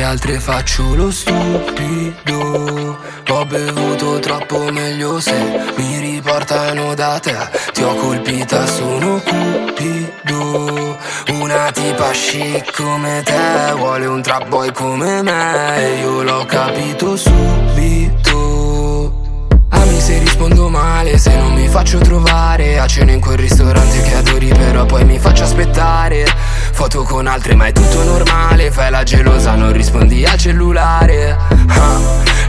le altre faccio lo stupido. Ho bevuto troppo meglio se mi riportano da te. Ti ho colpita, sono cupido. Una tipa chic come te Vuole un trap boy come me. E io l'ho capito subito. Ami se rispondo male Se non mi faccio trovare. A cena in quel ristorante che adori Però poi mi faccio aspettare Foto con altre ma è tutto normale. Fai la gelosa non rispondi al cellulare. Ah,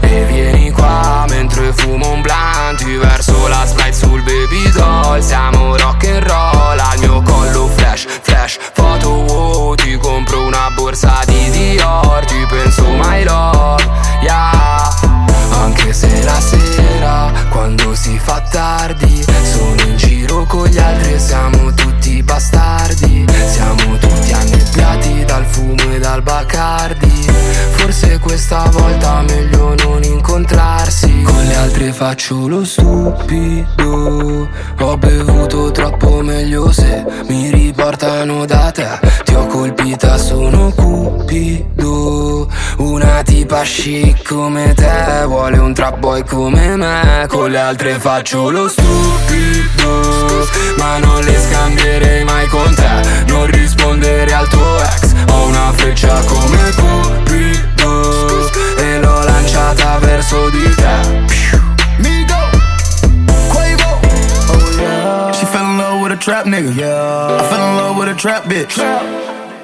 E vieni qua mentre fumo un blunt. Verso la slide sul baby doll. Siamo rock and roll Al mio collo flash, flash. Foto wow Ti compro una borsa di Dior. Ti penso my love, yeah. Anche se la sera Quando si fa tardi Sono in giro con gli altri e siamo bacardi. Forse questa volta meglio non incontrarsi. Con le altre faccio lo stupido. Ho bevuto troppo meglio se mi riportano da te. Ti ho colpita, sono cupido. Una tipa chic come te Vuole un trap boy come me. Con le altre faccio lo stupido Ma non le scambierei mai con te. Non rispondere al tuo ex Come Cupido E l'ho lanciata verso di te Migo, Quavo. Oh yeah. She fell in love with a trap nigga. Yeah. I fell in love with a trap bitch.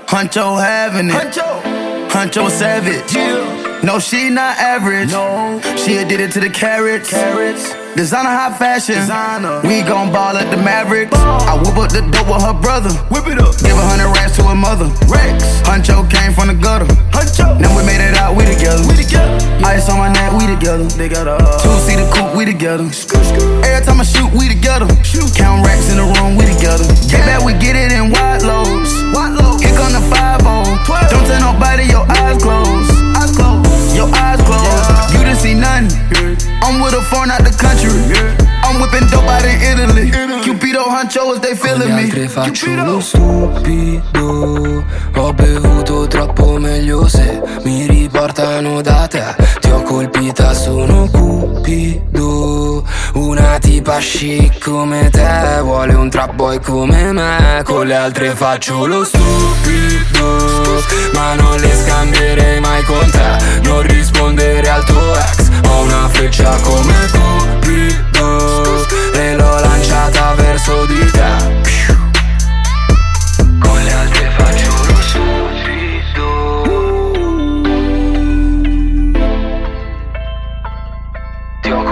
Huncho having it. Huncho. Huncho savage. Yeah. No, she not average. No. She addicted to the carrots. Carrots. Designer high fashion. Designer. We gon' ball at the Maverick. I whip up the dope with her brother. Whip it up. Give a hundred racks to her mother. Huncho came from the gutter. Huncho. Now we made it out, we together. We together. Ice on my neck, we together. Together. Uh, Two seater coupe, we together. Every time I shoot, we together. Shoot. Count racks in the room, we together. Get back, we get it in wide loads. Wide loads. Here come the 5 Don't tell nobody your eyes closed. Eyes closed. Your eyes closed. You didn't see nothing. Yeah. I'm with a foreign out the country. Yeah. I'm whipping dope out in Italy. Cupido Huncho they Con feeling me. altre faccio lo stupido Ho bevuto troppo meglio se mi riportano da te. Ti ho colpita, sono cupido. Una tipa chic come te Vuole un trap boy come me. Con le altre faccio lo stupido Ma non le scambierei mai con te. Non rispondere al tuo ex Ho una freccia come tu.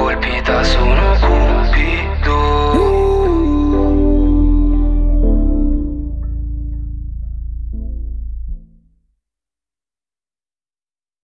golpita uno